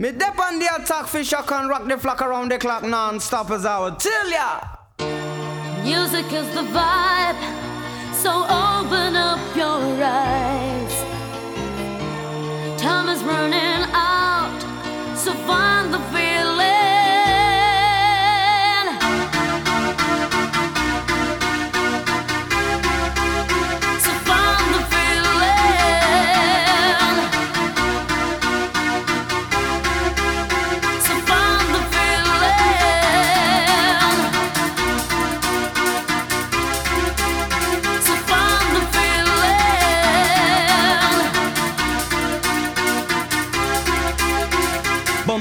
Me dip on the attack fish, I can rock the flock around the clock non-stop as I would tell ya. Music is the vibe, so open up your eyes. Time is running.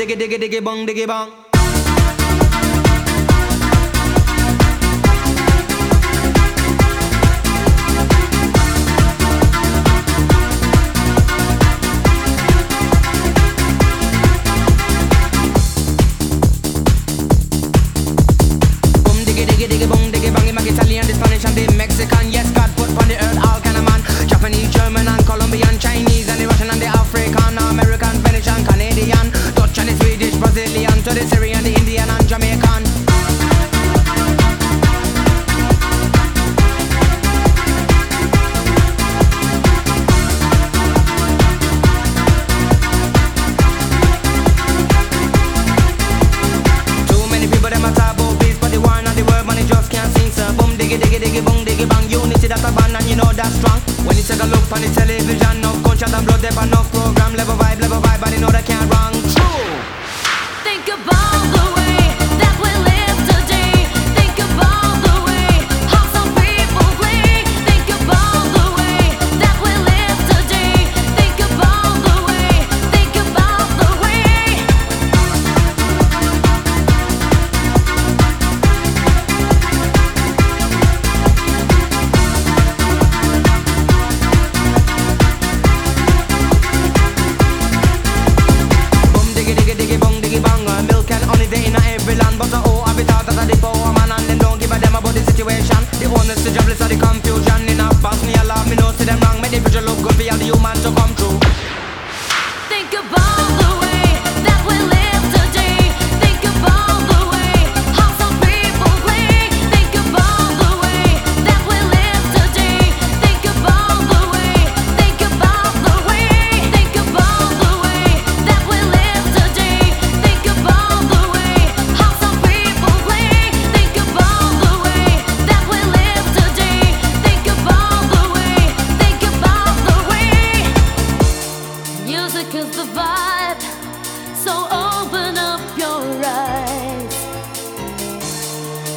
diggy diggy diggy bong diggy bong. Bong diggy diggy bong diggy bang, Italian, the Spanish, and the Mexican.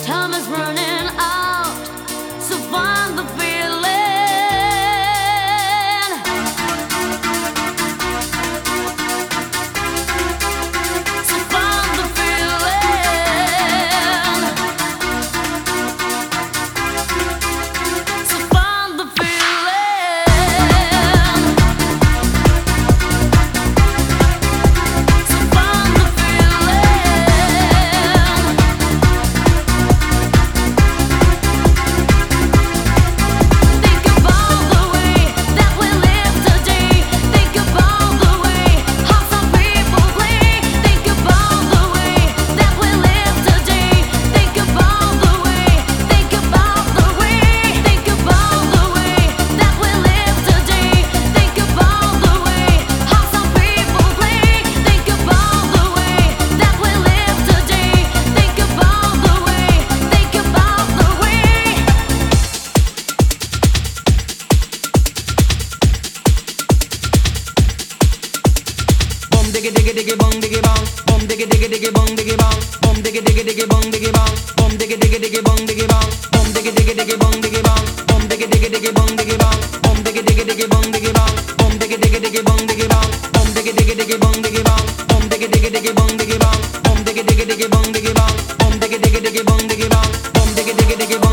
Time is running out, so find the. diggy diggy diggy bong diggy bong bom diggy diggy diggy bong diggy bong bom diggy diggy diggy bong diggy bong bom diggy diggy diggy bong diggy bong bom diggy diggy diggy bong diggy bong bom diggy diggy diggy bong diggy bong bom diggy diggy diggy bong diggy bong bom diggy diggy diggy bong diggy bong bom diggy diggy diggy bong diggy bong bom diggy diggy diggy bong diggy bong bom diggy diggy diggy bong diggy bong bom diggy diggy diggy bong diggy bong bom diggy diggy bong